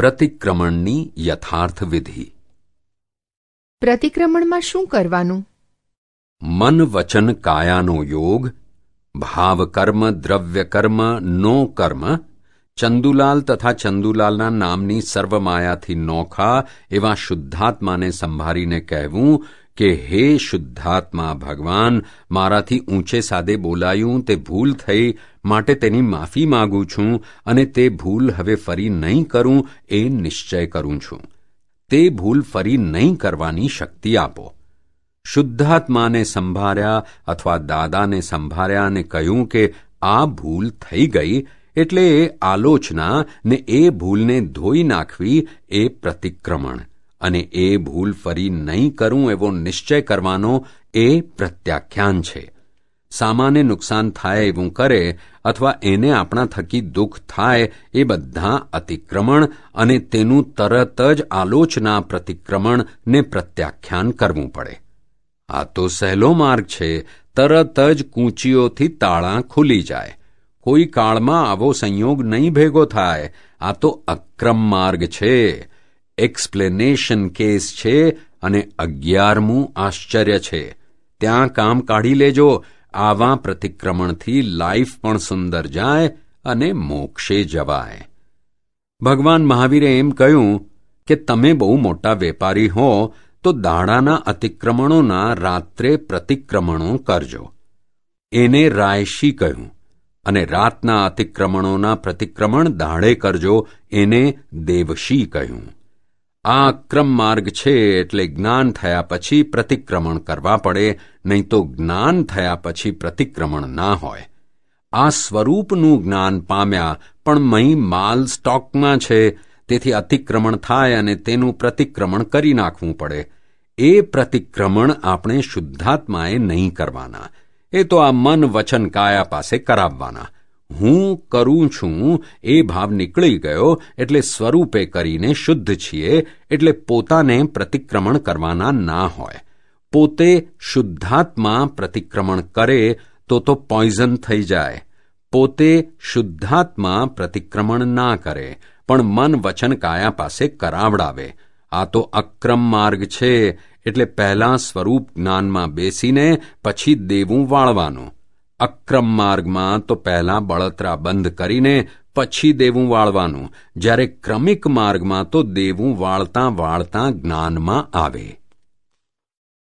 પ્રતિક્રમણની યથાર્થ વિધિ. પ્રતિક્રમણમાં શું કરવાનું? મન વચન કાયાનો યોગ ભાવ કર્મ દ્રવ્ય કર્મ નો કર્મ ચંદુલાલ તથા ચંદુલાલના નામની સર્વમાયાથી નોખા એવા શુદ્ધાત્માને સંભાળીને કહેવું કે હે શુદ્ધાત્મા, ભગવાન, મારાથી ઊંચે સાદે બોલાયું, તે ભૂલ થઈ, માટે તેની માફી માગું છું અને તે ભૂલ હવે ફરી નહીં કરું, એ નિશ્ચય કરું છું. તે ભૂલ ફરી નહીં કરવાની શક્તિ આપો. શુદ્ધાત્માને સંભાળ્યા અથવા દાદાને સંભાળ્યા અને કહ્યું કે આ ભૂલ થઈ ગઈ, એટલે એ આલોચના ને એ ભૂલને ધોઈ નાખવી એ પ્રતિક્રમણ. અને એ ભૂલ ફરી નહીં કરું એવો નિશ્ચય કરવાનો એ પ્રત્યાખ્યાન છે. સામાન્ય નુકસાન થાય એવું કરે અથવા એને આપણા થકી દુઃખ થાય એ બધા અતિક્રમણ અને તેનું તરત જ આલોચના પ્રતિક્રમણને પ્રત્યાખ્યાન કરવું પડે. આ તો સહેલો માર્ગ છે, તરત જ કૂંચીઓથી તાળા ખુલી જાય. કોઈ કાળમાં આવો સંયોગ નહીં ભેગો થાય. આ તો અક્રમ માર્ગ છે. એક્સપ્લેનેશન કેસ છે અને અગિયારમું આશ્ચર્ય છે. ત્યાં કામ કાઢી લેજો. આવા પ્રતિક્રમણથી લાઈફ પણ સુંદર જાય અને મોક્ષે જવાય. ભગવાન મહાવીરે એમ કહ્યું કે તમે બહુ મોટા વેપારી હો, તો દાડાના અતિક્રમણોના રાત્રે પ્રતિક્રમણો કરજો. એને રાયશી કહ્યું, અને રાતના અતિક્રમણોના પ્રતિક્રમણ દાડે કરજો, એને દેવશી કહ્યું. આ અક્રમ માર્ગ છે એટલે જ્ઞાન થયા પછી પ્રતિક્રમણ કરવા પડે, નહીં તો જ્ઞાન થયા પછી પ્રતિક્રમણ ના હોય. આ સ્વરૂપનું જ્ઞાન પામ્યા, પણ મહી માલ સ્ટોકમાં છે, તેથી અતિક્રમણ થાય અને તેનું પ્રતિક્રમણ કરી નાખવું પડે. એ પ્રતિક્રમણ આપણે શુદ્ધાત્માએ નહીં કરવાના. એ તો આ મન વચન કાયા પાસે કરાવવાના. હું કરું છું, એ ભાવ નીકળી ગયો એટલે સ્વરૂપે કરીને શુદ્ધ છીએ, એટલે પોતાને પ્રતિક્રમણ કરવાના ના હોય. પોતે શુદ્ધાત્મા પ્રતિક્રમણ કરે તો તો પોઈઝન થઈ જાય. પોતે શુદ્ધાત્મા પ્રતિક્રમણ ના કરે, પણ મન વચન કાયા પાસે કરાવડાવે. આ તો અક્રમ માર્ગ છે, એટલે પહેલાં સ્વરૂપ જ્ઞાનમાં બેસીને પછી દેવું વાળવાનું. અક્રમ માર્ગમાં તો પહેલાં બળતરા બંધ કરીને પછી દેવું વાળવાનું. જ્યારે ક્રમિક માર્ગમાં તો દેવું વાળતા વાળતા જ્ઞાનમાં આવે.